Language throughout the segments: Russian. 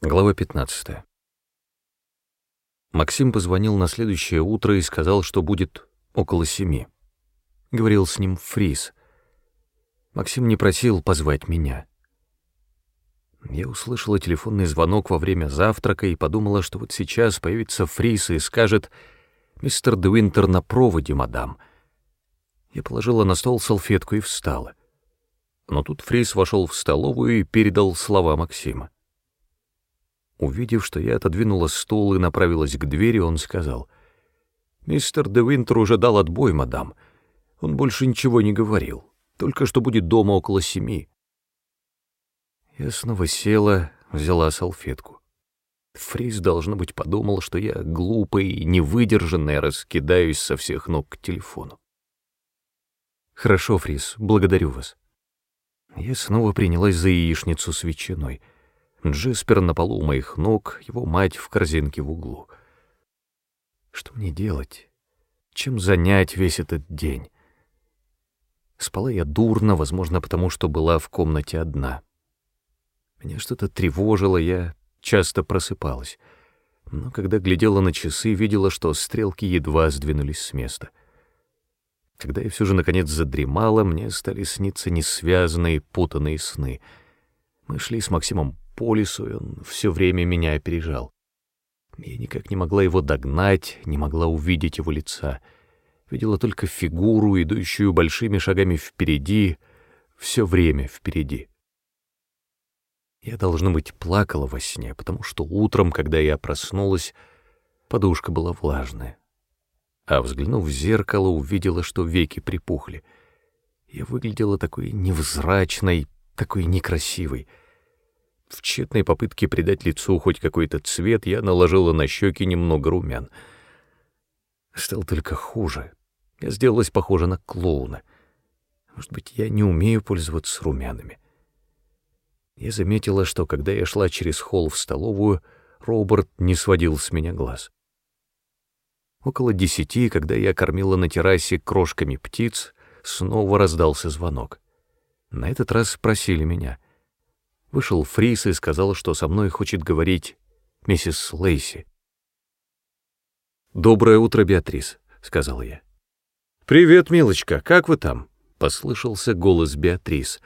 Глава 15. Максим позвонил на следующее утро и сказал, что будет около семи. Говорил с ним Фрис. Максим не просил позвать меня. Я услышала телефонный звонок во время завтрака и подумала, что вот сейчас появится Фрис и скажет «Мистер Дуинтер на проводе, мадам». Я положила на стол салфетку и встала. Но тут Фрис вошел в столовую и передал слова Максима. Увидев, что я отодвинула стул и направилась к двери, он сказал, «Мистер де Винтер уже дал отбой, мадам. Он больше ничего не говорил, только что будет дома около семи». Я снова села, взяла салфетку. Фриз, должно быть, подумал, что я глупая и невыдержанная раскидаюсь со всех ног к телефону. «Хорошо, Фриз, благодарю вас». Я снова принялась за яичницу с ветчиной — Джеспер на полу у моих ног, его мать в корзинке в углу. Что мне делать? Чем занять весь этот день? Спала я дурно, возможно, потому что была в комнате одна. Меня что-то тревожило, я часто просыпалась. Но когда глядела на часы, видела, что стрелки едва сдвинулись с места. Когда я все же наконец задремала, мне стали сниться несвязанные, путанные сны. Мы шли с Максимом по лесу, и он все время меня опережал. Я никак не могла его догнать, не могла увидеть его лица. Видела только фигуру, идущую большими шагами впереди, все время впереди. Я, должно быть, плакала во сне, потому что утром, когда я проснулась, подушка была влажная. А взглянув в зеркало, увидела, что веки припухли. Я выглядела такой невзрачной, такой некрасивой — в тщетной попытке придать лицу хоть какой-то цвет я наложила на щеки немного румян. Стало только хуже. Я сделалась похожа на клоуна. Может быть, я не умею пользоваться румянами. Я заметила, что когда я шла через холл в столовую, Роберт не сводил с меня глаз. Около десяти, когда я кормила на террасе крошками птиц, снова раздался звонок. На этот раз спросили меня — Вышел Фрис и сказал, что со мной хочет говорить миссис Лейси. «Доброе утро, Беатрис», — сказал я. «Привет, милочка, как вы там?» — послышался голос Беатрис.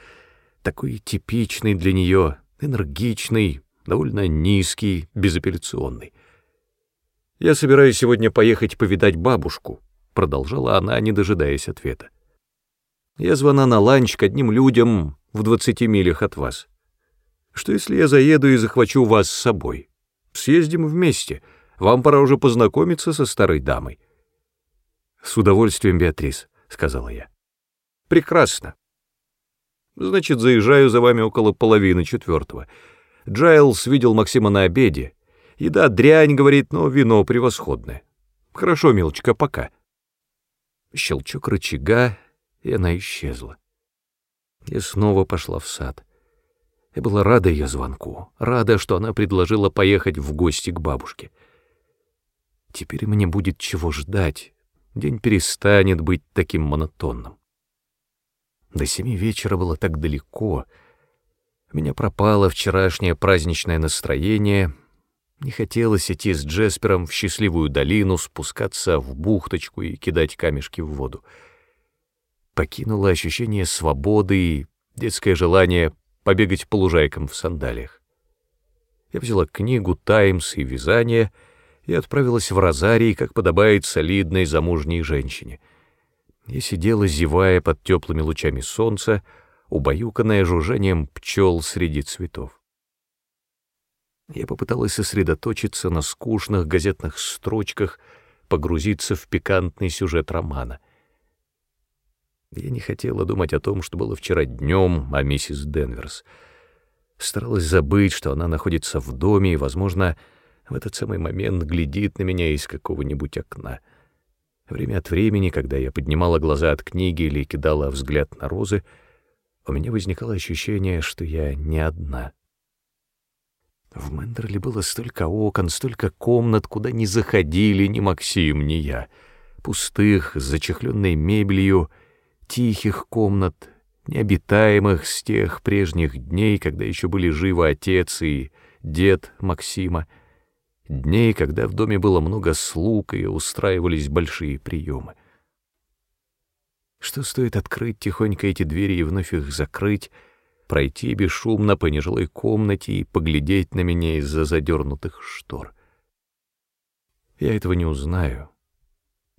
Такой типичный для нее, энергичный, довольно низкий, безапелляционный. «Я собираюсь сегодня поехать повидать бабушку», — продолжала она, не дожидаясь ответа. «Я звона на ланч к одним людям в двадцати милях от вас. Что если я заеду и захвачу вас с собой? Съездим вместе. Вам пора уже познакомиться со старой дамой. С удовольствием, Беатрис, сказала я. Прекрасно. Значит, заезжаю за вами около половины четвертого. Джайлс видел Максима на обеде. Еда дрянь, говорит, но вино превосходное. Хорошо, милочка, пока. Щелчок рычага, и она исчезла. Я снова пошла в сад. Я была рада ее звонку, рада, что она предложила поехать в гости к бабушке. Теперь мне будет чего ждать, день перестанет быть таким монотонным. До семи вечера было так далеко, у меня пропало вчерашнее праздничное настроение, не хотелось идти с Джеспером в счастливую долину, спускаться в бухточку и кидать камешки в воду. Покинуло ощущение свободы и детское желание побегать по лужайкам в сандалиях. Я взяла книгу «Таймс» и «Вязание» и отправилась в розарий, как подобает солидной замужней женщине. Я сидела, зевая под теплыми лучами солнца, убаюканная жужжанием пчел среди цветов. Я попыталась сосредоточиться на скучных газетных строчках, погрузиться в пикантный сюжет романа — я не хотела думать о том, что было вчера днем, о миссис Денверс. Старалась забыть, что она находится в доме и, возможно, в этот самый момент глядит на меня из какого-нибудь окна. Время от времени, когда я поднимала глаза от книги или кидала взгляд на розы, у меня возникало ощущение, что я не одна. В Мендерле было столько окон, столько комнат, куда не заходили ни Максим, ни я, пустых, с зачехленной мебелью — тихих комнат, необитаемых с тех прежних дней, когда еще были живы отец и дед Максима, дней, когда в доме было много слуг и устраивались большие приемы. Что стоит открыть тихонько эти двери и вновь их закрыть, пройти бесшумно по нежилой комнате и поглядеть на меня из-за задернутых штор. Я этого не узнаю.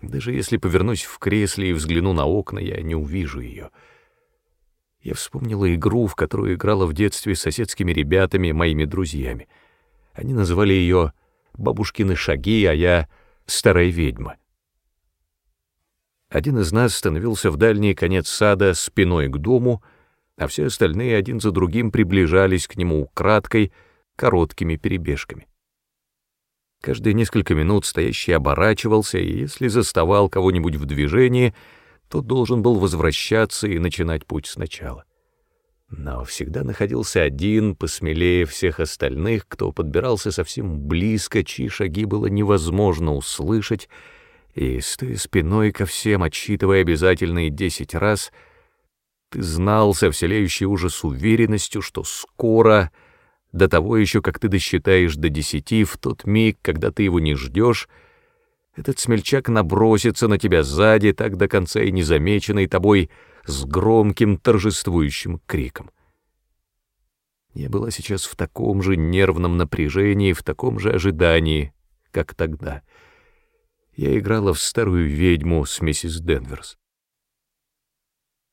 Даже если повернусь в кресле и взгляну на окна, я не увижу ее. Я вспомнила игру, в которую играла в детстве с соседскими ребятами, моими друзьями. Они называли ее «бабушкины шаги», а я «старая ведьма». Один из нас становился в дальний конец сада спиной к дому, а все остальные один за другим приближались к нему украдкой, короткими перебежками. Каждые несколько минут стоящий оборачивался, и если заставал кого-нибудь в движении, то должен был возвращаться и начинать путь сначала. Но всегда находился один, посмелее всех остальных, кто подбирался совсем близко, чьи шаги было невозможно услышать, и, стоя спиной ко всем, отсчитывая обязательные десять раз, ты знал со вселяющей ужас уверенностью, что скоро, до того еще, как ты досчитаешь до десяти, в тот миг, когда ты его не ждешь, этот смельчак набросится на тебя сзади, так до конца и незамеченный тобой, с громким торжествующим криком. Я была сейчас в таком же нервном напряжении, в таком же ожидании, как тогда — я играла в старую ведьму с миссис Денверс.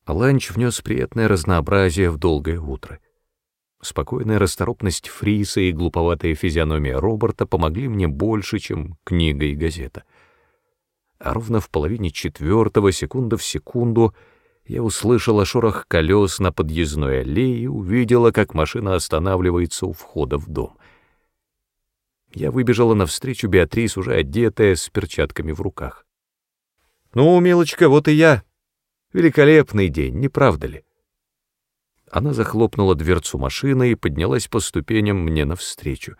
Ланч внес приятное разнообразие в долгое утро. Спокойная расторопность Фриса и глуповатая физиономия Роберта помогли мне больше, чем книга и газета. А ровно в половине четвертого, секунда в секунду, я услышала шорох колес на подъездной аллее и увидела, как машина останавливается у входа в дом. Я выбежала навстречу Беатрис, уже одетая, с перчатками в руках. «Ну, милочка, вот и я. Великолепный день, не правда ли?» Она захлопнула дверцу машины и поднялась по ступеням мне навстречу.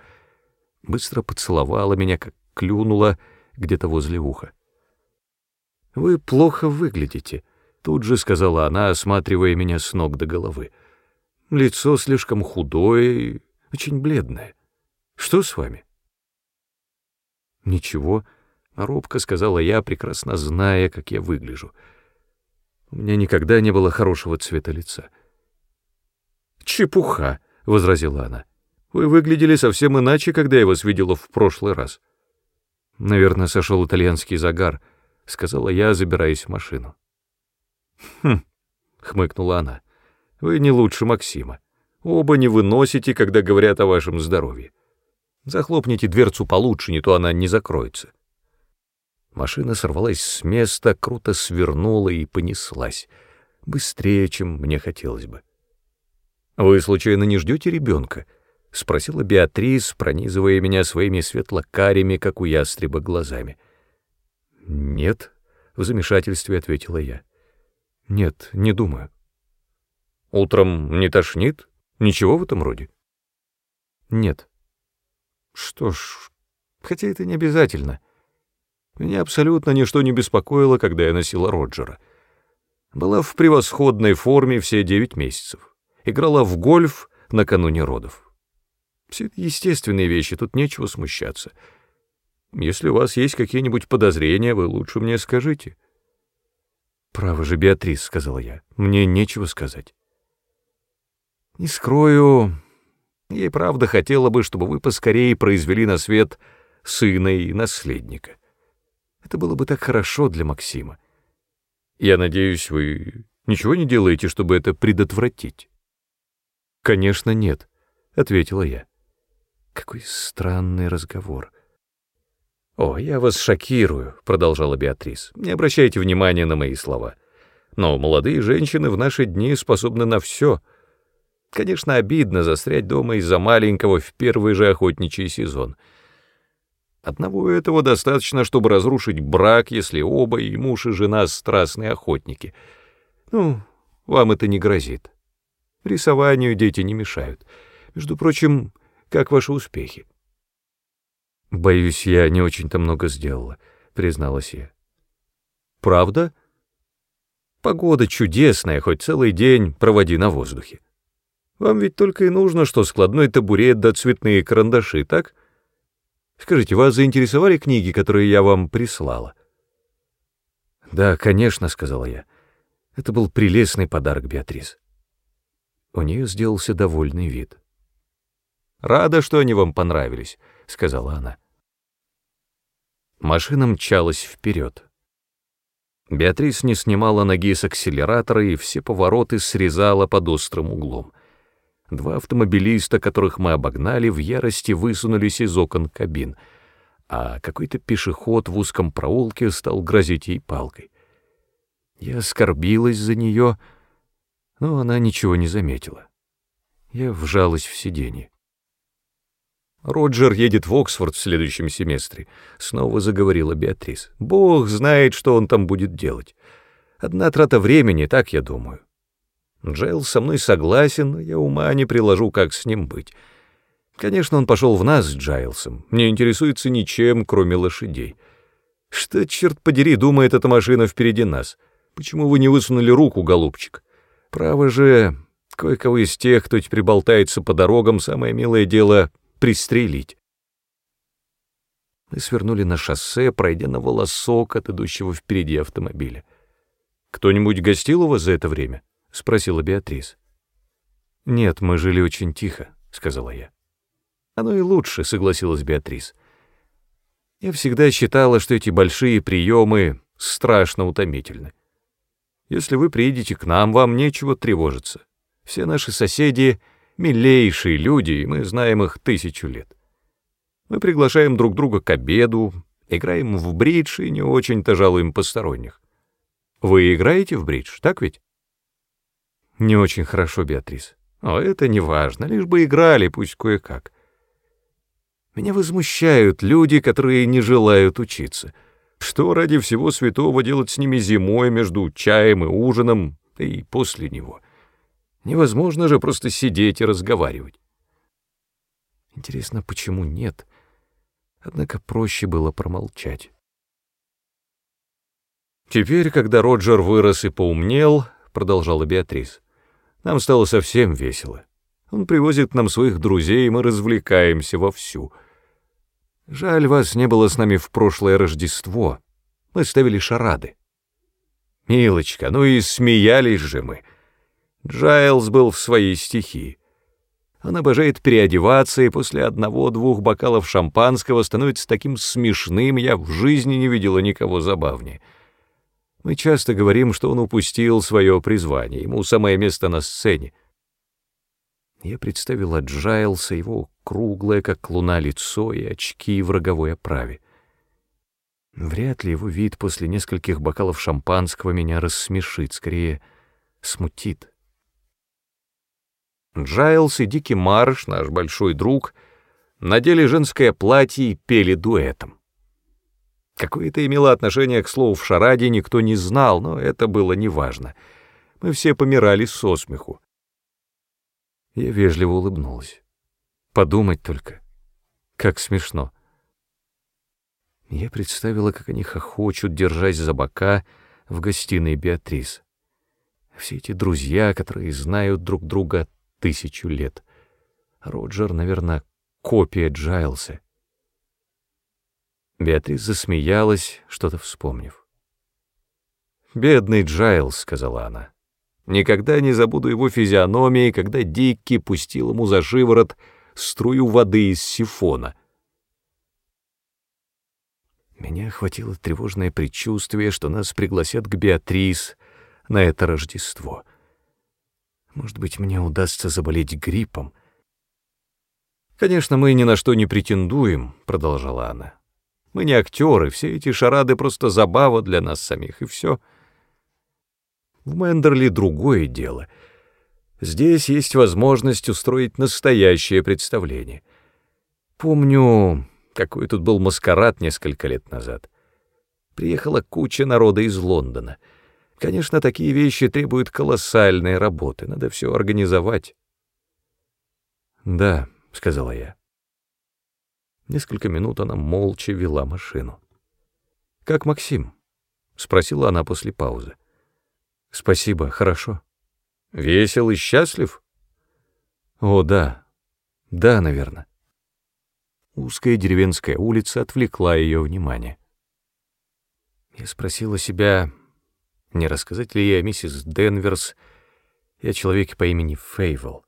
Быстро поцеловала меня, как клюнула где-то возле уха. «Вы плохо выглядите», — тут же сказала она, осматривая меня с ног до головы. «Лицо слишком худое и очень бледное. Что с вами?» «Ничего», — робко сказала я, прекрасно зная, как я выгляжу. У меня никогда не было хорошего цвета лица. «Чепуха», — возразила она. «Вы выглядели совсем иначе, когда я вас видела в прошлый раз». «Наверное, сошел итальянский загар», — сказала я, забираясь в машину. «Хм», — хмыкнула она, — «вы не лучше Максима. Оба не выносите, когда говорят о вашем здоровье. Захлопните дверцу получше, не то она не закроется. Машина сорвалась с места, круто свернула и понеслась. Быстрее, чем мне хотелось бы. «Вы, случайно, не ждете ребенка?» — спросила Беатрис, пронизывая меня своими светло-карими, как у ястреба, глазами. «Нет», — в замешательстве ответила я. «Нет, не думаю». «Утром не тошнит? Ничего в этом роде?» «Нет». Что ж, хотя это не обязательно. Меня абсолютно ничто не беспокоило, когда я носила Роджера. Была в превосходной форме все девять месяцев. Играла в гольф накануне родов. Все это естественные вещи, тут нечего смущаться. Если у вас есть какие-нибудь подозрения, вы лучше мне скажите. «Право же, Беатрис», — сказала я, — «мне нечего сказать». «Не скрою, и правда хотела бы, чтобы вы поскорее произвели на свет сына и наследника. Это было бы так хорошо для Максима. Я надеюсь, вы ничего не делаете, чтобы это предотвратить? Конечно, нет, — ответила я. Какой странный разговор. «О, я вас шокирую», — продолжала Беатрис. «Не обращайте внимания на мои слова. Но молодые женщины в наши дни способны на все — Конечно, обидно застрять дома из-за маленького в первый же охотничий сезон. Одного этого достаточно, чтобы разрушить брак, если оба, и муж, и жена, страстные охотники. Ну, вам это не грозит. Рисованию дети не мешают. Между прочим, как ваши успехи? Боюсь, я не очень-то много сделала, призналась я. Правда? Погода чудесная, хоть целый день проводи на воздухе. Вам ведь только и нужно, что складной табурет да цветные карандаши, так? Скажите, вас заинтересовали книги, которые я вам прислала? Да, конечно, сказала я. Это был прелестный подарок, Беатрис. У нее сделался довольный вид. «Рада, что они вам понравились», — сказала она. Машина мчалась вперед. Беатрис не снимала ноги с акселератора и все повороты срезала под острым углом. Два автомобилиста, которых мы обогнали, в ярости высунулись из окон кабин, а какой-то пешеход в узком проулке стал грозить ей палкой. Я оскорбилась за нее, но она ничего не заметила. Я вжалась в сиденье. «Роджер едет в Оксфорд в следующем семестре», — снова заговорила Беатрис. «Бог знает, что он там будет делать. Одна трата времени, так я думаю. Джейл со мной согласен, но я ума не приложу, как с ним быть. Конечно, он пошел в нас с Джайлсом, не интересуется ничем, кроме лошадей. Что, черт подери, думает эта машина впереди нас? Почему вы не высунули руку, голубчик? Право же, кое-кого из тех, кто теперь болтается по дорогам, самое милое дело — пристрелить. Мы свернули на шоссе, пройдя на волосок от идущего впереди автомобиля. «Кто-нибудь гостил у вас за это время?» — спросила Беатрис. «Нет, мы жили очень тихо», — сказала я. «Оно и лучше», — согласилась Беатрис. «Я всегда считала, что эти большие приемы страшно утомительны. Если вы приедете к нам, вам нечего тревожиться. Все наши соседи — милейшие люди, и мы знаем их тысячу лет. Мы приглашаем друг друга к обеду, играем в бридж и не очень-то жалуем посторонних. Вы играете в бридж, так ведь? Не очень хорошо, Беатрис. О, это не важно, лишь бы играли, пусть кое-как. Меня возмущают люди, которые не желают учиться — что ради всего святого делать с ними зимой между чаем и ужином, да и после него? Невозможно же просто сидеть и разговаривать. Интересно, почему нет? Однако проще было промолчать. Теперь, когда Роджер вырос и поумнел, продолжала Беатрис, нам стало совсем весело. Он привозит нам своих друзей, и мы развлекаемся вовсю — Жаль, вас не было с нами в прошлое Рождество. Мы ставили шарады. Милочка, ну и смеялись же мы. Джайлз был в своей стихии. Он обожает переодеваться, и после одного-двух бокалов шампанского становится таким смешным, я в жизни не видела никого забавнее. Мы часто говорим, что он упустил свое призвание, ему самое место на сцене. Я представила Джайлса, его круглое, как луна, лицо и очки в роговой оправе. Вряд ли его вид после нескольких бокалов шампанского меня рассмешит, скорее смутит. Джайлс и Дикки Марш, наш большой друг, надели женское платье и пели дуэтом. Какое это имело отношение к слову в шараде, никто не знал, но это было неважно. Мы все помирали со смеху. Я вежливо улыбнулась. Подумать только. Как смешно. Я представила, как они хохочут, держась за бока в гостиной Беатрис. Все эти друзья, которые знают друг друга тысячу лет. Роджер, наверное, копия Джайлса. Беатрис засмеялась, что-то вспомнив. «Бедный Джайлс», — сказала она. Никогда не забуду его физиономии, когда Дикки пустил ему за шиворот струю воды из сифона. Меня охватило тревожное предчувствие, что нас пригласят к Беатрис на это Рождество. Может быть, мне удастся заболеть гриппом. «Конечно, мы ни на что не претендуем», — продолжала она. «Мы не актеры, все эти шарады — просто забава для нас самих, и все». В Мендерли другое дело. Здесь есть возможность устроить настоящее представление. Помню, какой тут был маскарад несколько лет назад. Приехала куча народа из Лондона. Конечно, такие вещи требуют колоссальной работы, надо все организовать. «Да», — сказала я. Несколько минут она молча вела машину. «Как Максим?» — спросила она после паузы. Спасибо, хорошо. Весел и счастлив? О, да, да, наверное. Узкая деревенская улица отвлекла ее внимание. Я спросила себя, не рассказать ли о миссис Денверс и о человеке по имени Фейвел.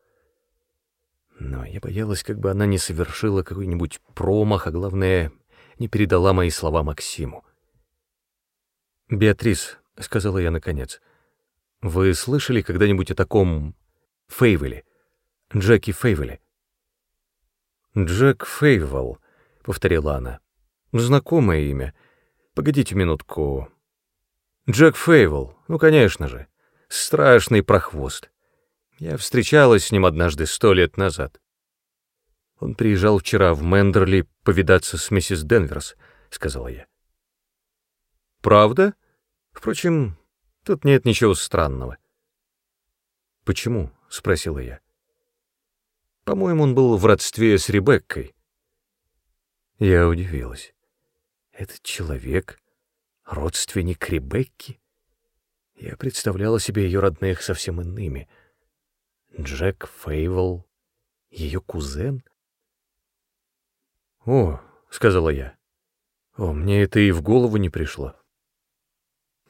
Но я боялась, как бы она не совершила какой-нибудь промах, а главное, не передала мои слова Максиму. «Беатрис», — сказала я наконец, — «вы слышали когда-нибудь о таком Фейвеле, Джеки Фейвеле?» «Джек Фейвел», — повторила она. «Знакомое имя. Погодите минутку. Джек Фейвел, ну, конечно же. Страшный прохвост. Я встречалась с ним однажды сто лет назад. Он приезжал вчера в Мендерли повидаться с миссис Денверс», — сказала я. «Правда? Впрочем, тут нет ничего странного». «Почему?» — спросила я. По-моему, он был в родстве с Ребеккой. Я удивилась. Этот человек — родственник Ребекки? Я представляла себе ее родных совсем иными. Джек Фейвел, ее кузен? «О», — сказала я, — «о, мне это и в голову не пришло».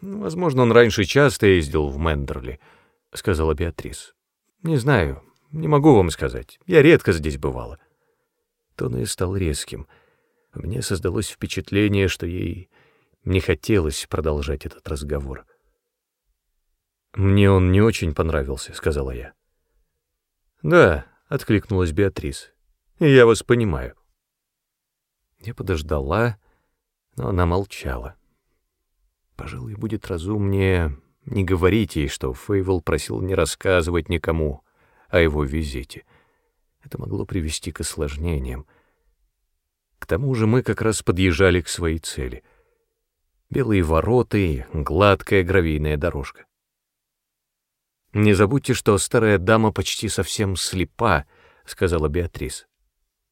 «Возможно, он раньше часто ездил в Мендерли», — сказала Беатрис. «Не знаю, не могу вам сказать. Я редко здесь бывала. Тон ее стал резким. Мне создалось впечатление, что ей не хотелось продолжать этот разговор. «Мне он не очень понравился», — сказала я. «Да», — откликнулась Беатрис, — «я вас понимаю». Я подождала, но она молчала. Пожалуй, будет разумнее не говорить ей, что Фейвел просил не рассказывать никому о его визите. Это могло привести к осложнениям. К тому же мы как раз подъезжали к своей цели. Белые ворота и гладкая гравийная дорожка. «Не забудьте, что старая дама почти совсем слепа», — сказала Беатрис.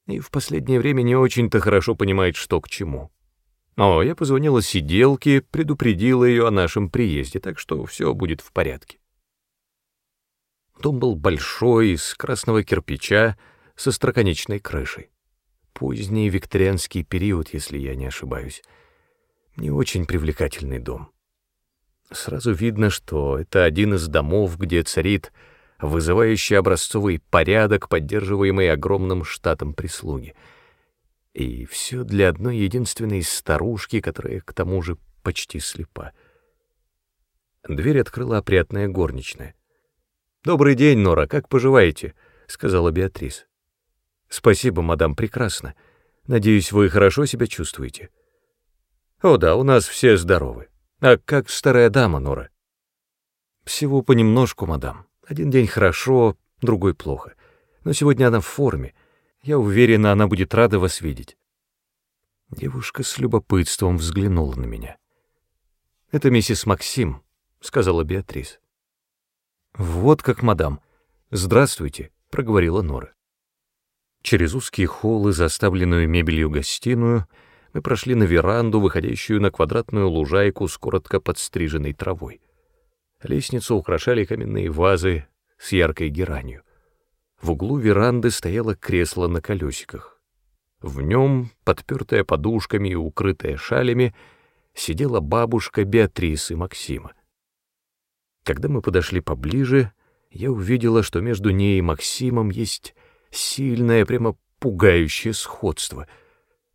«И в последнее время не очень-то хорошо понимает, что к чему». О, я позвонила сиделке, предупредила ее о нашем приезде, так что все будет в порядке. Дом был большой, из красного кирпича, со строконечной крышей. Поздний викторианский период, если я не ошибаюсь. Не очень привлекательный дом. Сразу видно, что это один из домов, где царит вызывающий образцовый порядок, поддерживаемый огромным штатом прислуги. И все для одной единственной старушки, которая к тому же почти слепа. Дверь открыла опрятная горничная. «Добрый день, Нора, как поживаете?» — сказала Беатрис. «Спасибо, мадам, прекрасно. Надеюсь, вы хорошо себя чувствуете?» «О да, у нас все здоровы. А как старая дама, Нора?» «Всего понемножку, мадам. Один день хорошо, другой плохо. Но сегодня она в форме. Я уверена, она будет рада вас видеть». Девушка с любопытством взглянула на меня. «Это миссис Максим», — сказала Беатрис. «Вот как, мадам. Здравствуйте», — проговорила Нора. Через узкий холл и заставленную мебелью гостиную мы прошли на веранду, выходящую на квадратную лужайку с коротко подстриженной травой. Лестницу украшали каменные вазы с яркой геранью. В углу веранды стояло кресло на колесиках. В нем, подпертая подушками и укрытая шалями, сидела бабушка Беатрисы Максима. Когда мы подошли поближе, я увидела, что между ней и Максимом есть сильное, прямо пугающее сходство.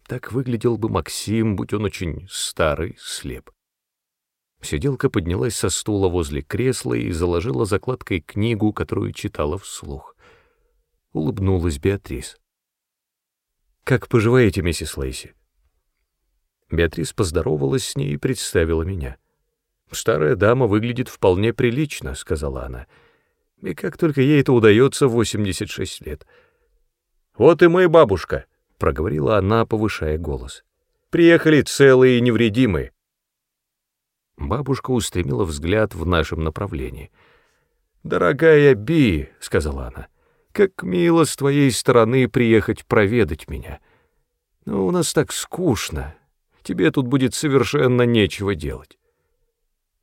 Так выглядел бы Максим, будь он очень старый, слеп. Сиделка поднялась со стула возле кресла и заложила закладкой книгу, которую читала вслух. Улыбнулась Беатрис. «Как поживаете, миссис Лейси?» Беатрис поздоровалась с ней и представила меня — «Старая дама выглядит вполне прилично», — сказала она. «И как только ей это удается в 86 лет». «Вот и мы, бабушка», — проговорила она, повышая голос. «Приехали целые и невредимые». Бабушка устремила взгляд в нашем направлении. «Дорогая Би», — сказала она, — «как мило с твоей стороны приехать проведать меня. Но у нас так скучно. Тебе тут будет совершенно нечего делать».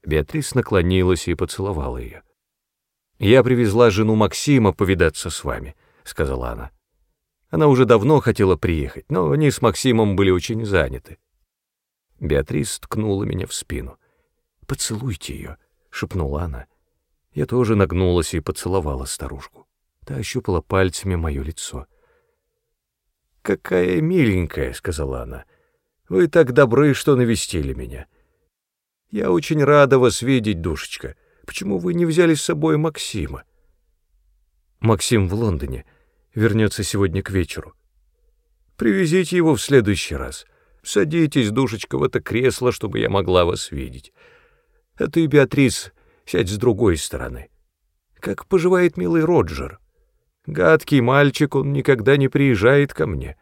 Беатрис наклонилась и поцеловала ее. «Я привезла жену Максима повидаться с вами», —— сказала она. Она уже давно хотела приехать, но они с Максимом были очень заняты. Беатрис ткнула меня в спину. «Поцелуйте ее», — шепнула она. Я тоже нагнулась и поцеловала старушку. Та ощупала пальцами мое лицо. «Какая миленькая», — сказала она. «Вы так добры, что навестили меня. Я очень рада вас видеть, душечка. Почему вы не взяли с собой Максима?» «Максим в Лондоне», вернется сегодня к вечеру. Привезите его в следующий раз. Садитесь, душечка, в это кресло, чтобы я могла вас видеть. А ты, Беатрис, сядь с другой стороны. Как поживает милый Роджер? Гадкий мальчик, он никогда не приезжает ко мне.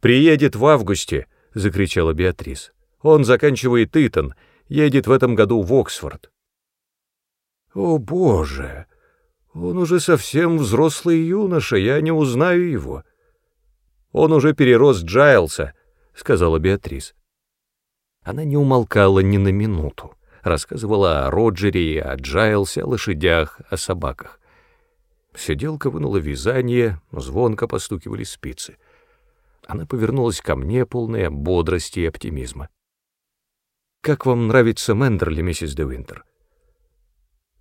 «Приедет в августе», — закричала Беатрис. «Он заканчивает Итон, едет в этом году в Оксфорд». «О, Боже!» Он уже совсем взрослый юноша, я не узнаю его. Он уже перерос Джайлса, — сказала Беатрис. Она не умолкала ни на минуту, рассказывала о Роджере, о Джайлсе, о лошадях, о собаках. Сиделка вынула вязание, звонко постукивали спицы. Она повернулась ко мне, полная бодрости и оптимизма. «Как вам нравится Мендерли, миссис де Винтер?»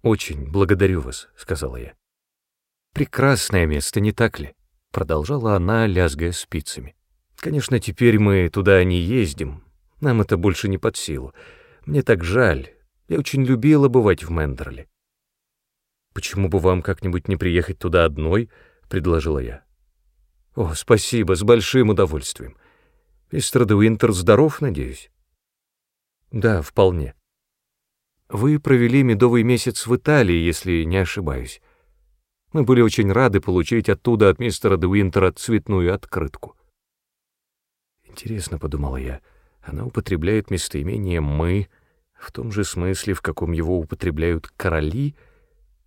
«Очень благодарю вас», — сказала я. «Прекрасное место, не так ли?» — продолжала она, лязгая спицами. «Конечно, теперь мы туда не ездим. Нам это больше не под силу. Мне так жаль. Я очень любила бывать в Мендерле». «Почему бы вам как-нибудь не приехать туда одной?» — предложила я. «О, спасибо, с большим удовольствием. Мистер Дуинтер здоров, надеюсь?» «Да, вполне». Вы провели медовый месяц в Италии, если не ошибаюсь. Мы были очень рады получить оттуда от мистера Дуинтера цветную открытку. Интересно, — подумала я, — она употребляет местоимение «мы» в том же смысле, в каком его употребляют короли,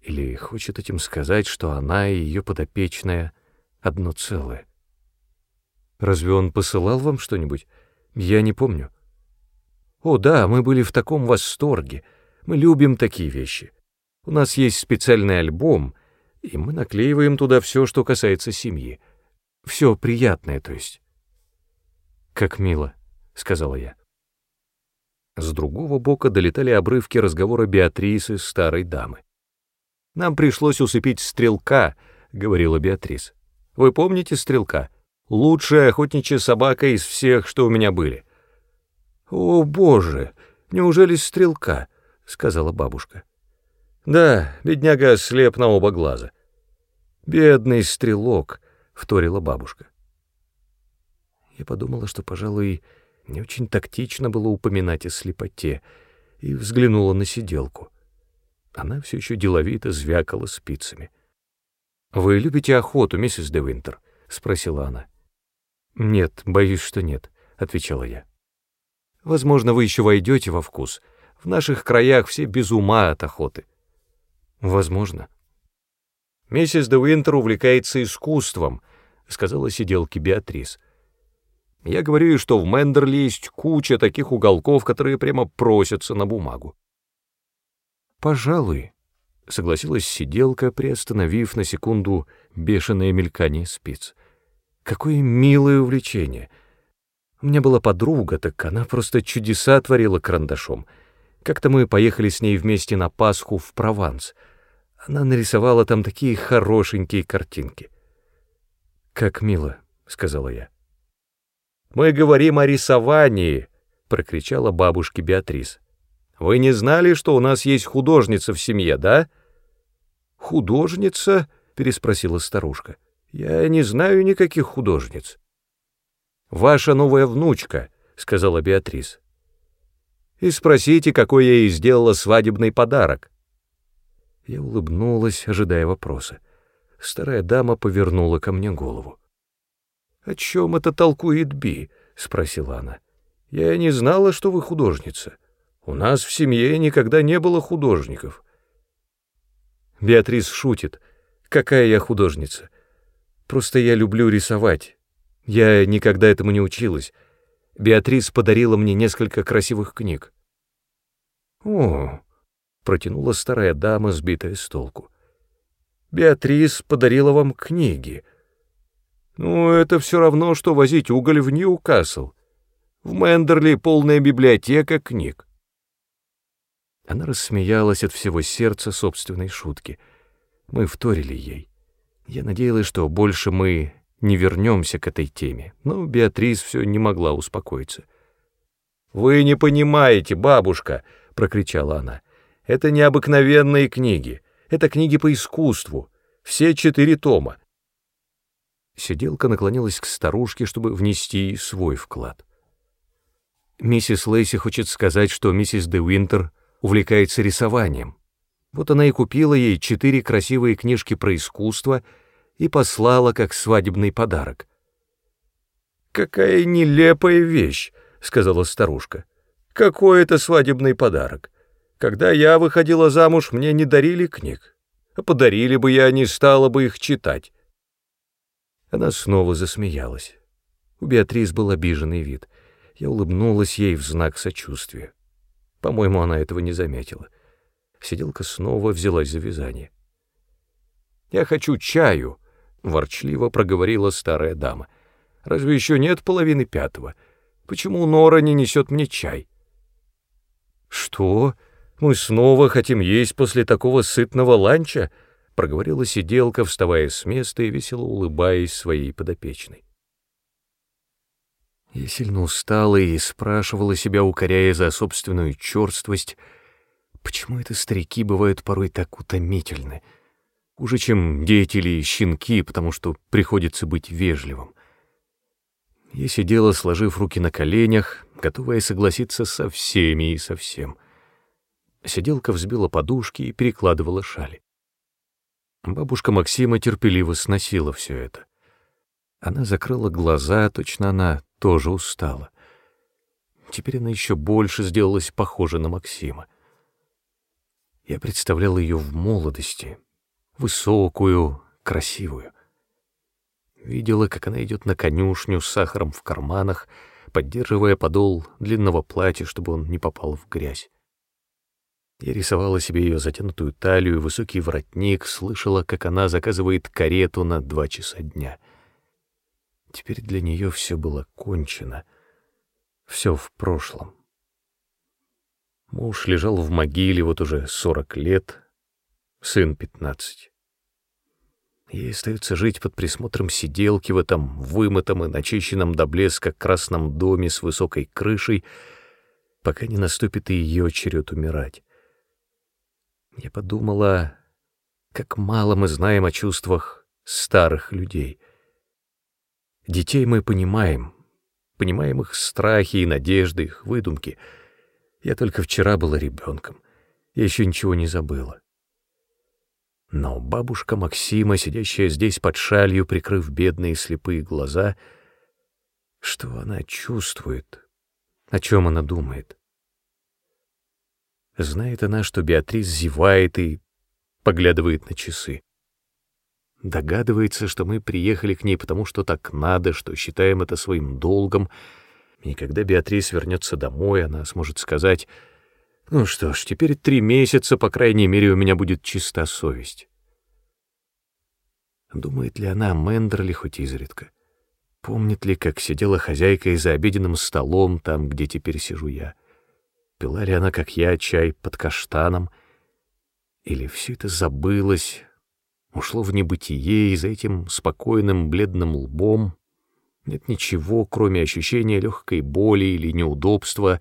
или хочет этим сказать, что она и ее подопечная одно целое. Разве он посылал вам что-нибудь? Я не помню. О, да, мы были в таком восторге — мы любим такие вещи. У нас есть специальный альбом, и мы наклеиваем туда все, что касается семьи. Все приятное, то есть. «Как мило», — сказала я. С другого бока долетали обрывки разговора Беатрисы, старой дамы. «Нам пришлось усыпить стрелка», — говорила Беатрис. «Вы помните стрелка? Лучшая охотничья собака из всех, что у меня были». «О, боже! Неужели стрелка?» — сказала бабушка. «Да, бедняга слеп на оба глаза». «Бедный стрелок», — вторила бабушка. Я подумала, что, пожалуй, не очень тактично было упоминать о слепоте, и взглянула на сиделку. Она все еще деловито звякала спицами. «Вы любите охоту, миссис де Винтер?» — спросила она. «Нет, боюсь, что нет», — отвечала я. «Возможно, вы еще войдете во вкус», — в наших краях все без ума от охоты. Возможно. Миссис де Уинтер увлекается искусством, сказала сиделке Беатрис. Я говорю, что в Мендерли есть куча таких уголков, которые прямо просятся на бумагу. Пожалуй, согласилась сиделка, приостановив на секунду бешеное мелькание спиц. Какое милое увлечение. У меня была подруга, так она просто чудеса творила карандашом — как-то мы поехали с ней вместе на Пасху в Прованс. Она нарисовала там такие хорошенькие картинки. «Как мило», — сказала я. «Мы говорим о рисовании», — прокричала бабушке Беатрис. «Вы не знали, что у нас есть художница в семье, да?» «Художница?» — переспросила старушка. «Я не знаю никаких художниц». «Ваша новая внучка», — сказала Беатрис и спросите, какой я ей сделала свадебный подарок». Я улыбнулась, ожидая вопроса. Старая дама повернула ко мне голову. «О чем это толкует Би?» — спросила она. «Я не знала, что вы художница. У нас в семье никогда не было художников». Беатрис шутит. «Какая я художница? Просто я люблю рисовать. Я никогда этому не училась. Беатрис подарила мне несколько красивых книг. «О!» — протянула старая дама, сбитая с толку. Беатрис подарила вам книги. Ну, это все равно, что возить уголь в Ньюкасл. В Мендерли полная библиотека книг. Она рассмеялась от всего сердца собственной шутки. Мы вторили ей. Я надеялась, что больше мы не вернемся к этой теме, но Беатрис все не могла успокоиться. «Вы не понимаете, бабушка!» — прокричала она. «Это необыкновенные книги. Это книги по искусству. Все четыре тома». Сиделка наклонилась к старушке, чтобы внести свой вклад. Миссис Лейси хочет сказать, что миссис де Уинтер увлекается рисованием. Вот она и купила ей четыре красивые книжки про искусство и послала как свадебный подарок. «Какая нелепая вещь!» — сказала старушка. «Какой это свадебный подарок? Когда я выходила замуж, мне не дарили книг. А подарили бы я, не стала бы их читать». Она снова засмеялась. У Беатрис был обиженный вид. Я улыбнулась ей в знак сочувствия. По-моему, она этого не заметила. Сиделка снова взялась за вязание. «Я хочу чаю», — ворчливо проговорила старая дама. «Разве еще нет половины пятого? Почему Нора не несет мне чай?» «Что? Мы снова хотим есть после такого сытного ланча?» — проговорила сиделка, вставая с места и весело улыбаясь своей подопечной. Я сильно устала и спрашивала себя, укоряя за собственную черствость, почему это старики бывают порой так утомительны, хуже, чем дети или щенки, потому что приходится быть вежливым. Я сидела, сложив руки на коленях, готовая согласиться со всеми и со всем. Сиделка взбила подушки и перекладывала шали. Бабушка Максима терпеливо сносила все это. Она закрыла глаза, точно она тоже устала. Теперь она еще больше сделалась похожа на Максима. Я представлял ее в молодости, высокую, красивую. Видела, как она идет на конюшню с сахаром в карманах, поддерживая подол длинного платья, чтобы он не попал в грязь. Я рисовала себе ее затянутую талию, высокий воротник, слышала, как она заказывает карету на два часа дня — Теперь для нее все было кончено, все в прошлом. Муж лежал в могиле вот уже сорок лет, сын пятнадцать. Ей остается жить под присмотром сиделки в этом вымытом и начищенном до блеска красном доме с высокой крышей, пока не наступит и ее черед умирать. Я подумала, как мало мы знаем о чувствах старых людей. Детей мы понимаем, понимаем их страхи и надежды, их выдумки. Я только вчера была ребенком, я еще ничего не забыла. Но бабушка Максима, сидящая здесь под шалью, прикрыв бедные слепые глаза, что она чувствует, о чем она думает? Знает она, что Беатрис зевает и поглядывает на часы. Догадывается, что мы приехали к ней потому, что так надо, что считаем это своим долгом, и когда Беатрис вернется домой, она сможет сказать, «Ну что ж, теперь три месяца, по крайней мере, у меня будет чиста совесть». Думает ли она о Мендерли хоть изредка? Помнит ли, как сидела хозяйка за обеденным столом, там, где теперь сижу я? Пила ли она, как я, чай под каштаном? Или все это забылось, ушло в небытие, и за этим спокойным бледным лбом нет ничего, кроме ощущения легкой боли или неудобства,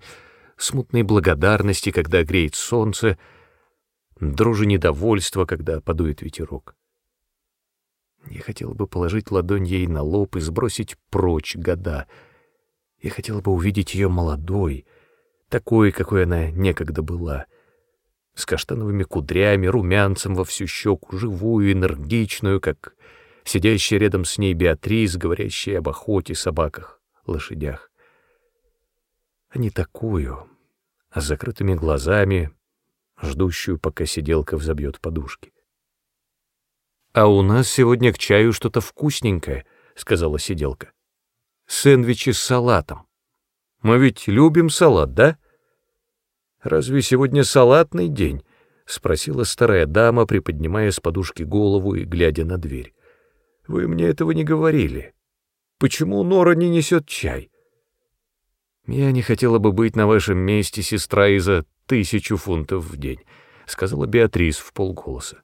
смутной благодарности, когда греет солнце, дрожи недовольства, когда подует ветерок. Я хотел бы положить ладонь ей на лоб и сбросить прочь года. Я хотел бы увидеть ее молодой, такой, какой она некогда была — с каштановыми кудрями, румянцем во всю щеку, живую, энергичную, как сидящая рядом с ней Беатрис, говорящая об охоте, собаках, лошадях. А не такую, а с закрытыми глазами, ждущую, пока сиделка взобьет подушки. «А у нас сегодня к чаю что-то вкусненькое», — сказала сиделка. «Сэндвичи с салатом. Мы ведь любим салат, да?» «Разве сегодня салатный день?» —— спросила старая дама, приподнимая с подушки голову и глядя на дверь. «Вы мне этого не говорили. Почему Нора не несет чай?» «Я не хотела бы быть на вашем месте, сестра, и за тысячу фунтов в день», — сказала Беатрис в полголоса.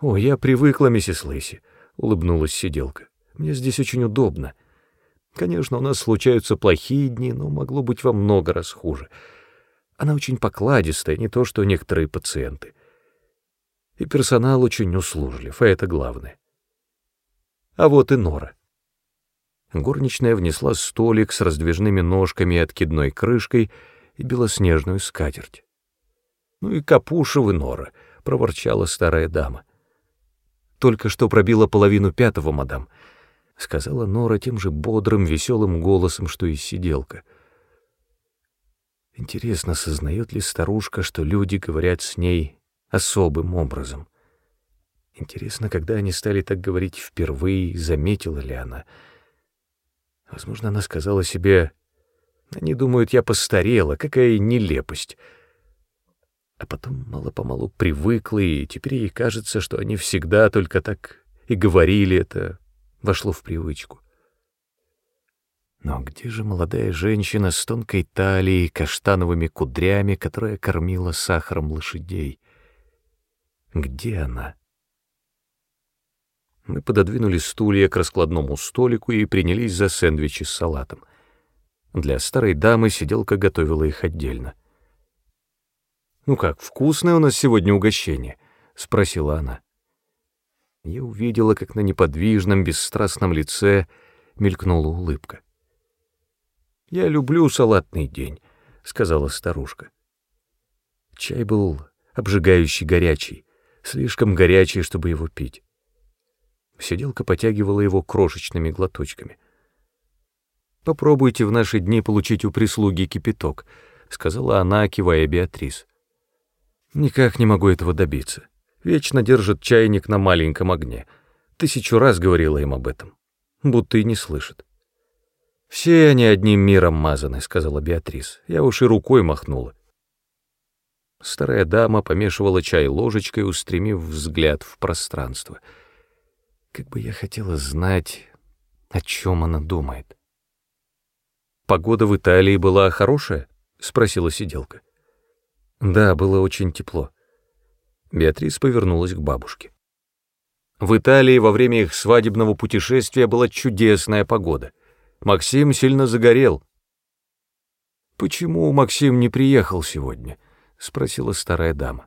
«О, я привыкла, миссис Лейси», — улыбнулась сиделка. «Мне здесь очень удобно. Конечно, у нас случаются плохие дни, но могло быть во много раз хуже. Она очень покладистая, не то что некоторые пациенты. И персонал очень услужлив, а это главное. А вот и Нора. Горничная внесла столик с раздвижными ножками и откидной крышкой и белоснежную скатерть. «Ну и Капушевы Нора», — проворчала старая дама. «Только что пробила половину пятого, мадам», — сказала Нора тем же бодрым, веселым голосом, что и сиделка. Интересно, сознает ли старушка, что люди говорят с ней особым образом? Интересно, когда они стали так говорить впервые, заметила ли она — Возможно, она сказала себе, они думают, я постарела, какая нелепость. А потом мало-помалу привыкла, и теперь ей кажется, что они всегда только так и говорили это, вошло в привычку. Но где же молодая женщина с тонкой талией, каштановыми кудрями, которая кормила сахаром лошадей? Где она? Мы пододвинули стулья к раскладному столику и принялись за сэндвичи с салатом. Для старой дамы сиделка готовила их отдельно. «Ну как, вкусное у нас сегодня угощение?» — спросила она. Я увидела, как на неподвижном, бесстрастном лице мелькнула улыбка. «Я люблю салатный день», — сказала старушка. Чай был обжигающий горячий, слишком горячий, чтобы его пить. Сиделка потягивала его крошечными глоточками. «Попробуйте в наши дни получить у прислуги кипяток», — сказала она, кивая Беатрис. «Никак не могу этого добиться. Вечно держит чайник на маленьком огне. Тысячу раз говорила им об этом. Будто и не слышит». «Все они одним миром мазаны», — сказала Беатрис. Я уж и рукой махнула. Старая дама помешивала чай ложечкой, устремив взгляд в пространство — как бы я хотела знать, о чем она думает. «Погода в Италии была хорошая?» — спросила сиделка. «Да, было очень тепло». Беатрис повернулась к бабушке. В Италии во время их свадебного путешествия была чудесная погода. Максим сильно загорел. «Почему Максим не приехал сегодня?» — спросила старая дама.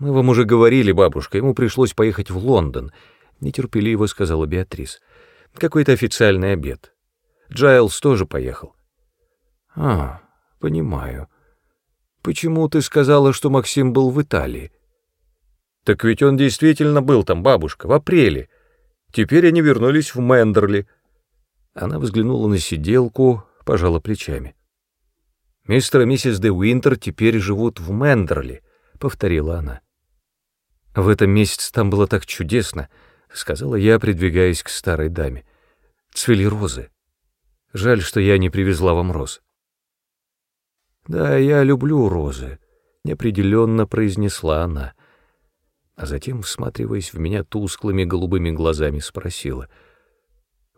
«Мы вам уже говорили, бабушка, ему пришлось поехать в Лондон», — нетерпеливо сказала Беатрис. «Какой-то официальный обед. Джайлз тоже поехал». «А, понимаю. Почему ты сказала, что Максим был в Италии?» «Так ведь он действительно был там, бабушка, в апреле. Теперь они вернулись в Мендерли». Она взглянула на сиделку, пожала плечами. «Мистер и миссис де Уинтер теперь живут в Мендерли», — повторила она. «В этом месяце там было так чудесно», — сказала я, придвигаясь к старой даме. «Цвели розы. Жаль, что я не привезла вам роз». «Да, я люблю розы», — неопределенно произнесла она. А затем, всматриваясь в меня тусклыми голубыми глазами, спросила.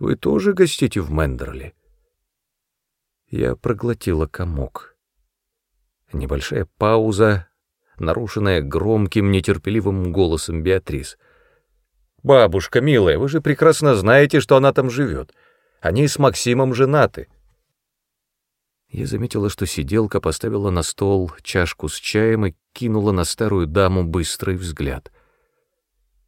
«Вы тоже гостите в Мендерли?» Я проглотила комок. Небольшая пауза, нарушенная громким, нетерпеливым голосом Беатрис — «Бабушка, милая, вы же прекрасно знаете, что она там живет. Они с Максимом женаты». Я заметила, что сиделка поставила на стол чашку с чаем и кинула на старую даму быстрый взгляд.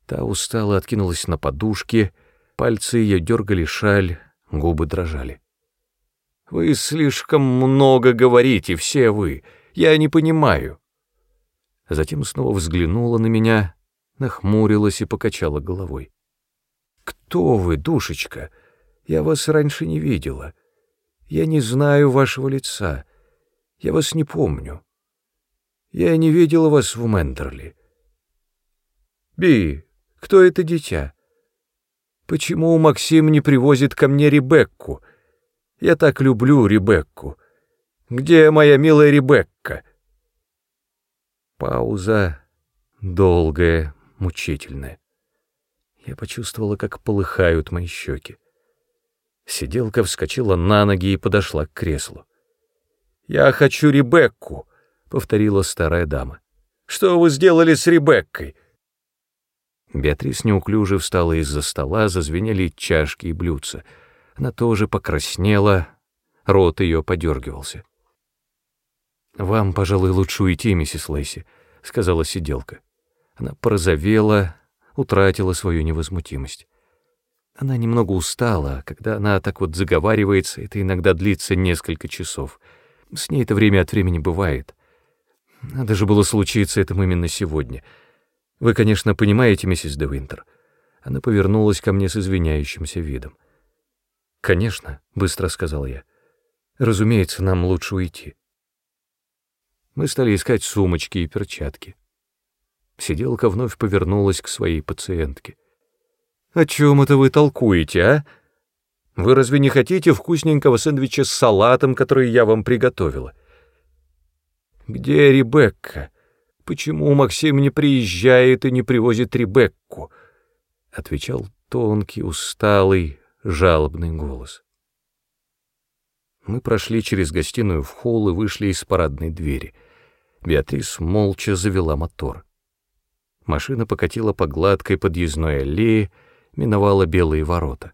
Та устало откинулась на подушке, пальцы ее дергали шаль, губы дрожали. «Вы слишком много говорите, все вы. Я не понимаю». Затем снова взглянула на меня, нахмурилась и покачала головой. «Кто вы, душечка? Я вас раньше не видела. Я не знаю вашего лица. Я вас не помню. Я не видела вас в Мендерли. Би, кто это дитя? Почему Максим не привозит ко мне Ребекку? Я так люблю Ребекку. Где моя милая Ребекка?» Пауза долгая, мучительная. Я почувствовала, как полыхают мои щеки. Сиделка вскочила на ноги и подошла к креслу. «Я хочу Ребекку», — повторила старая дама. «Что вы сделали с Ребеккой?» Беатрис неуклюже встала из-за стола, зазвенели чашки и блюдца. Она тоже покраснела, рот ее подергивался. «Вам, пожалуй, лучше уйти, миссис Лейси», — сказала сиделка. Она порозовела, утратила свою невозмутимость. Она немного устала, когда она так вот заговаривается, это иногда длится несколько часов. С ней это время от времени бывает. Надо же было случиться этому именно сегодня. Вы, конечно, понимаете, миссис де Винтер. Она повернулась ко мне с извиняющимся видом. «Конечно», — быстро сказал я. «Разумеется, нам лучше уйти». Мы стали искать сумочки и перчатки. Сиделка вновь повернулась к своей пациентке. «О чем это вы толкуете, а? Вы разве не хотите вкусненького сэндвича с салатом, который я вам приготовила?» «Где Ребекка? Почему Максим не приезжает и не привозит Ребекку?» — отвечал тонкий, усталый, жалобный голос. Мы прошли через гостиную в холл и вышли из парадной двери. Беатрис молча завела мотор. Машина покатила по гладкой подъездной аллее, миновала белые ворота.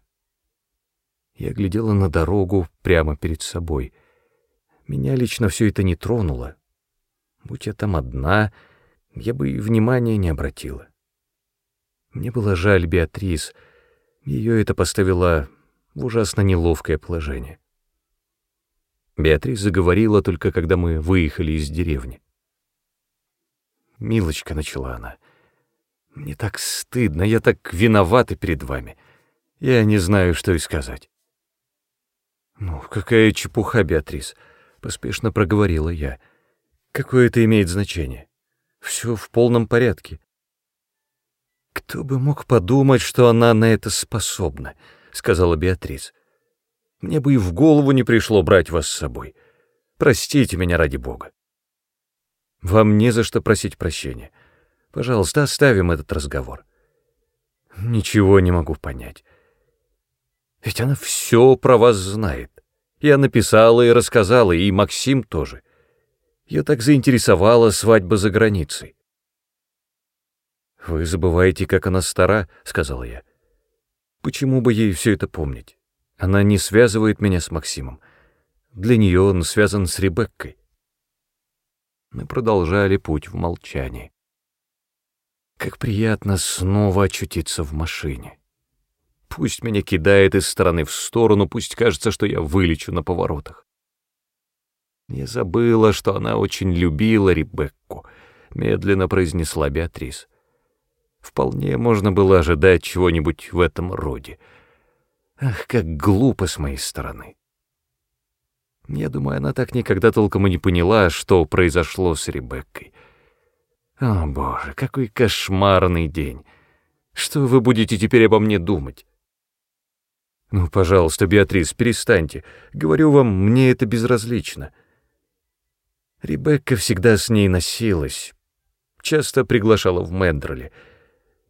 Я глядела на дорогу прямо перед собой. Меня лично все это не тронуло. Будь я там одна, я бы и внимания не обратила. Мне было жаль Беатрис, ее это поставило в ужасно неловкое положение. Беатрис заговорила только когда мы выехали из деревни. «Милочка», — начала она, — мне так стыдно, я так виновата перед вами. Я не знаю, что и сказать. Ну, какая чепуха, Беатрис, поспешно проговорила я. Какое это имеет значение? Все в полном порядке. Кто бы мог подумать, что она на это способна, сказала Беатрис. Мне бы и в голову не пришло брать вас с собой. Простите меня ради бога. Вам не за что просить прощения. Пожалуйста, оставим этот разговор. Ничего не могу понять. Ведь она все про вас знает. Я написала и рассказала, и Максим тоже. Ее так заинтересовала свадьба за границей. «Вы забываете, как она стара», — сказала я. «Почему бы ей все это помнить? Она не связывает меня с Максимом. Для нее он связан с Ребеккой». Мы продолжали путь в молчании. Как приятно снова очутиться в машине. Пусть меня кидает из стороны в сторону, пусть кажется, что я вылечу на поворотах. Я забыла, что она очень любила Ребекку, медленно произнесла Беатрис. Вполне можно было ожидать чего-нибудь в этом роде. Ах, как глупо с моей стороны. Я думаю, она так никогда толком и не поняла, что произошло с Ребеккой — о, боже, какой кошмарный день. Что вы будете теперь обо мне думать? Ну, пожалуйста, Беатрис, перестаньте. Говорю вам, мне это безразлично. Ребекка всегда с ней носилась. Часто приглашала в Мендроли.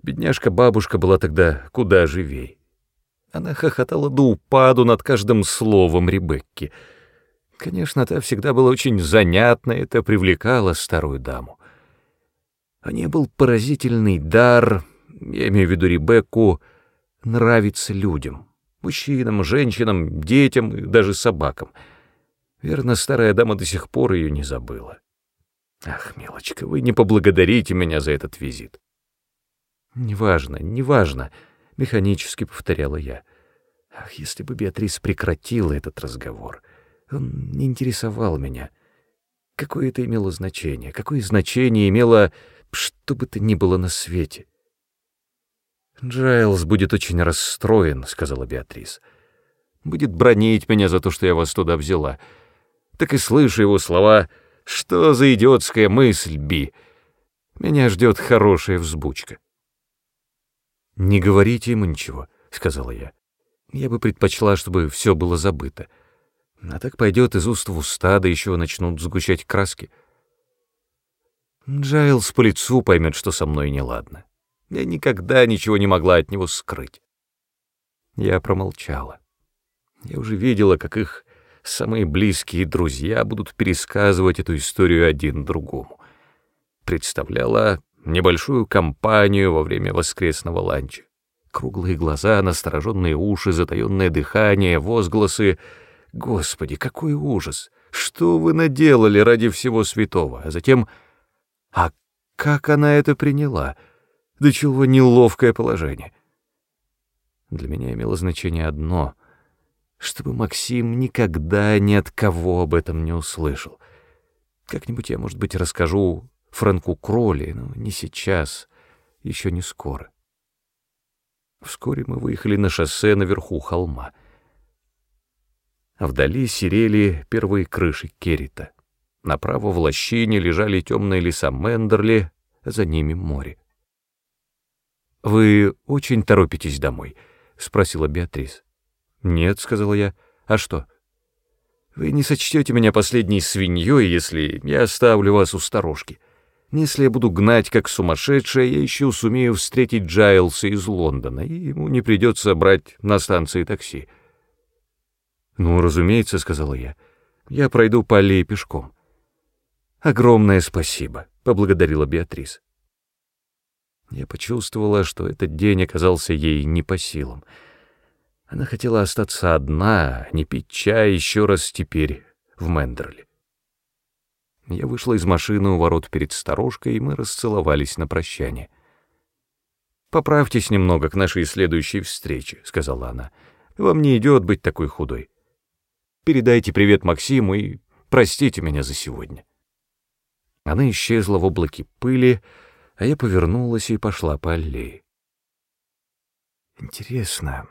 Бедняжка-бабушка была тогда куда живей. Она хохотала до упаду над каждым словом Ребекки. Конечно, та всегда была очень занятна, это привлекало старую даму. У нее был поразительный дар, я имею в виду Ребекку, нравиться людям, мужчинам, женщинам, детям и даже собакам. Верно, старая дама до сих пор ее не забыла. Ах, милочка, вы не поблагодарите меня за этот визит. Неважно, неважно, механически повторяла я. Ах, если бы Беатрис прекратила этот разговор. Он не интересовал меня. Какое это имело значение? Какое значение имело что бы то ни было на свете. «Джайлз будет очень расстроен», — сказала Беатрис. «Будет бронить меня за то, что я вас туда взяла. Так и слышу его слова «Что за идиотская мысль, Би? Меня ждет хорошая взбучка». «Не говорите ему ничего», — сказала я. «Я бы предпочла, чтобы все было забыто. А так пойдет из уст в уста, да еще начнут сгущать краски». Джайлс по лицу поймет, что со мной неладно. Я никогда ничего не могла от него скрыть. Я промолчала. Я уже видела, как их самые близкие друзья будут пересказывать эту историю один другому. Представляла небольшую компанию во время воскресного ланча. Круглые глаза, настороженные уши, затаённое дыхание, возгласы. Господи, какой ужас! Что вы наделали ради всего святого? А затем... А как она это приняла? До чего неловкое положение. Для меня имело значение одно — чтобы Максим никогда ни от кого об этом не услышал. Как-нибудь я, может быть, расскажу Фрэнку Кроли, но не сейчас, еще не скоро. Вскоре мы выехали на шоссе наверху холма. Вдали серели первые крыши Керрита. Направо в лощине лежали темные леса Мендерли, а за ними море. «Вы очень торопитесь домой?» — спросила Беатрис. «Нет», — сказала я. «А что?» «Вы не сочтете меня последней свиньей, если я оставлю вас у сторожки. Если я буду гнать как сумасшедшая, я еще сумею встретить Джайлса из Лондона, и ему не придется брать на станции такси. «Ну, разумеется», — сказала я, — «я пройду по аллее пешком». «Огромное спасибо», — поблагодарила Беатрис. Я почувствовала, что этот день оказался ей не по силам. Она хотела остаться одна, не пить чай еще раз теперь в Мендерле. Я вышла из машины у ворот перед сторожкой, и мы расцеловались на прощание. «Поправьтесь немного к нашей следующей встрече», — сказала она. «Вам не идет быть такой худой. Передайте привет Максиму и простите меня за сегодня». Она исчезла в облаке пыли, а я повернулась и пошла по аллее. Интересно,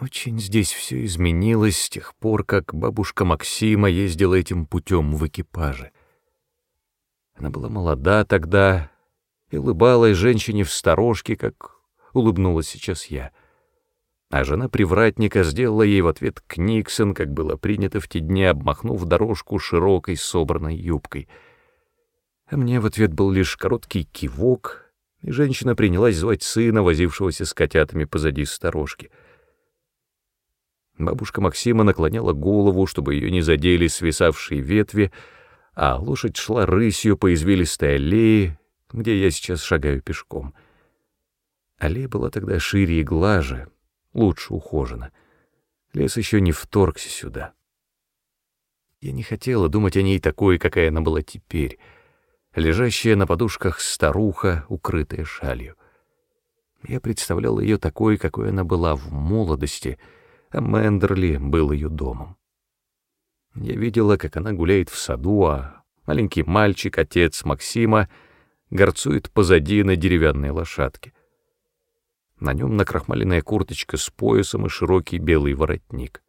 очень здесь все изменилось с тех пор, как бабушка Максима ездила этим путем в экипаже. Она была молода тогда и улыбалась женщине в сторожке, как улыбнулась сейчас я. А жена привратника сделала ей в ответ книксон, как было принято в те дни, обмахнув дорожку широкой собранной юбкой. А мне в ответ был лишь короткий кивок, и женщина принялась звать сына, возившегося с котятами позади сторожки. Бабушка Максима наклоняла голову, чтобы ее не задели свисавшие ветви, а лошадь шла рысью по извилистой аллее, где я сейчас шагаю пешком. Аллея была тогда шире и глаже, лучше ухожена. Лес еще не вторгся сюда. Я не хотела думать о ней такой, какая она была теперь, лежащая на подушках старуха, укрытая шалью. Я представляла ее такой, какой она была в молодости, а Мендерли был ее домом. Я видела, как она гуляет в саду, а маленький мальчик, отец Максима, горцует позади на деревянной лошадке. На нем накрахмаленная курточка с поясом и широкий белый воротник.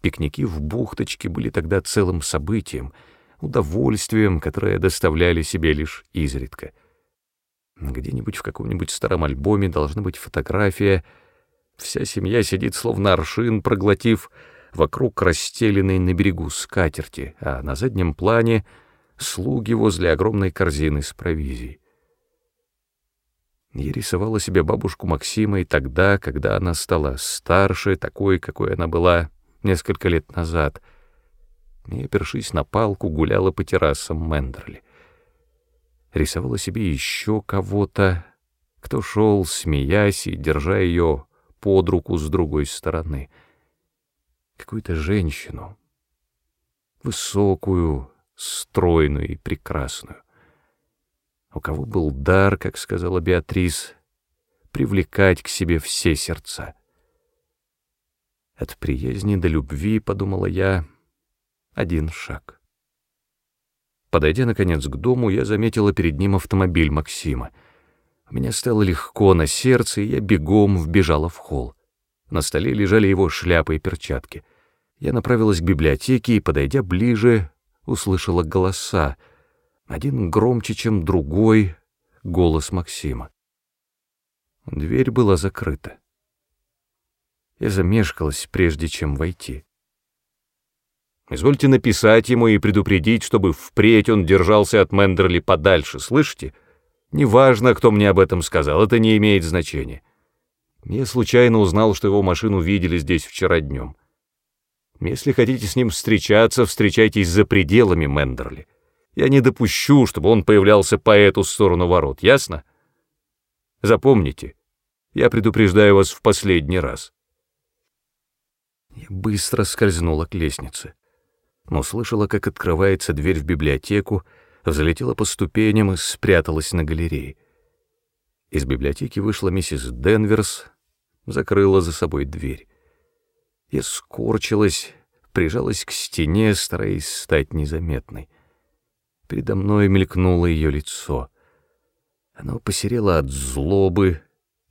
Пикники в бухточке были тогда целым событием, удовольствием, которое доставляли себе лишь изредка. Где-нибудь в каком-нибудь старом альбоме должна быть фотография. Вся семья сидит словно аршин, проглотив вокруг расстеленной на берегу скатерти, а на заднем плане слуги возле огромной корзины с провизией. Я рисовала себе бабушку Максима и тогда, когда она стала старше, такой, какой она была несколько лет назад. И, опершись на палку, гуляла по террасам Мендерли. Рисовала себе еще кого-то, кто шел, смеясь и держа ее под руку с другой стороны — какую-то женщину, высокую, стройную и прекрасную. У кого был дар, как сказала Беатрис, привлекать к себе все сердца. От приязни до любви, подумала я, один шаг. Подойдя, наконец, к дому, я заметила перед ним автомобиль Максима. Меня стало легко на сердце, и я бегом вбежала в холл. На столе лежали его шляпы и перчатки. Я направилась к библиотеке и, подойдя ближе, услышала голоса. Один громче, чем другой, голос Максима. Дверь была закрыта. Я замешкалась, прежде чем войти. Извольте написать ему и предупредить, чтобы впредь он держался от Мендерли подальше, слышите? Неважно, кто мне об этом сказал, это не имеет значения. Я случайно узнал, что его машину видели здесь вчера днем. Если хотите с ним встречаться, встречайтесь за пределами Мендерли. Я не допущу, чтобы он появлялся по эту сторону ворот, ясно? Запомните, я предупреждаю вас в последний раз. Я быстро скользнула к лестнице, но слышала, как открывается дверь в библиотеку, взлетела по ступеням и спряталась на галерее. Из библиотеки вышла миссис Денверс, закрыла за собой дверь. Я скорчилась, прижалась к стене, стараясь стать незаметной. Передо мной мелькнуло ее лицо. Оно посерело от злобы,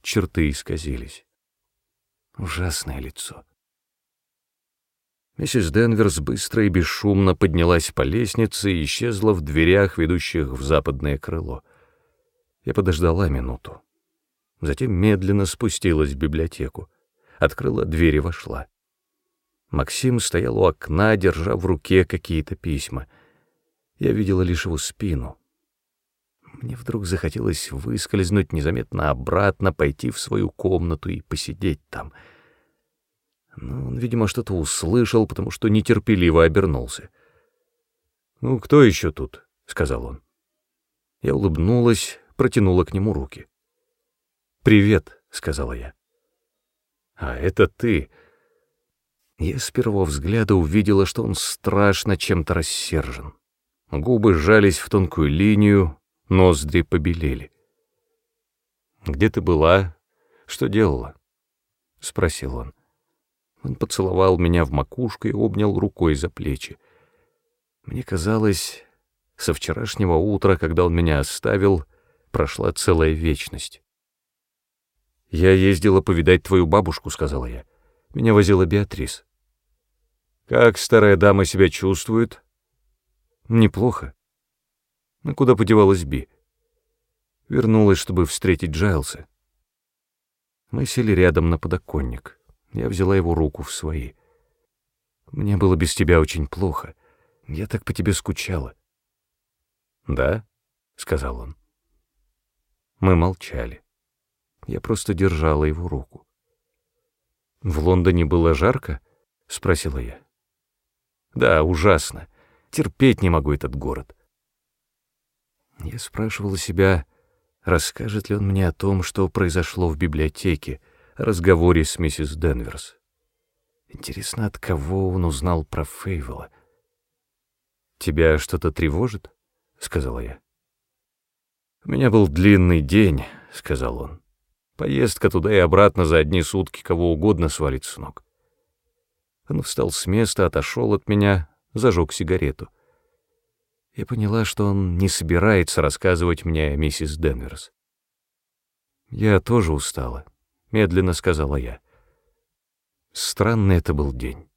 черты исказились. Ужасное лицо. Миссис Денверс быстро и бесшумно поднялась по лестнице и исчезла в дверях, ведущих в западное крыло. Я подождала минуту. Затем медленно спустилась в библиотеку, открыла дверь и вошла. Максим стоял у окна, держа в руке какие-то письма. Я видела лишь его спину. Мне вдруг захотелось выскользнуть незаметно обратно, пойти в свою комнату и посидеть там — но он, видимо, что-то услышал, потому что нетерпеливо обернулся. «Ну, кто еще тут?» — сказал он. Я улыбнулась, протянула к нему руки. «Привет», — сказала я. «А это ты...» Я с первого взгляда увидела, что он страшно чем-то рассержен. Губы сжались в тонкую линию, ноздри побелели. «Где ты была? Что делала?» — спросил он. Он поцеловал меня в макушку и обнял рукой за плечи. Мне казалось, со вчерашнего утра, когда он меня оставил, прошла целая вечность. «Я ездила повидать твою бабушку», — сказала я. Меня возила Беатрис. «Как старая дама себя чувствует?» «Неплохо». «А куда подевалась Би?» Вернулась, чтобы встретить Джайлса. Мы сели рядом на подоконник. Я взяла его руку в свои. «Мне было без тебя очень плохо. Я так по тебе скучала». «Да?» — сказал он. Мы молчали. Я просто держала его руку. «В Лондоне было жарко?» — спросила я. «Да, ужасно. Терпеть не могу этот город». Я спрашивала себя, расскажет ли он мне о том, что произошло в библиотеке, разговоре с миссис Денверс. Интересно, от кого он узнал про Фейвела? «Тебя что-то тревожит?» — сказала я. «У меня был длинный день», — сказал он. «Поездка туда и обратно за одни сутки кого угодно свалить с ног». Он встал с места, отошел от меня, зажег сигарету. Я поняла, что он не собирается рассказывать мне о миссис Денверс. Я тоже устала. — медленно сказала я. Странный это был день.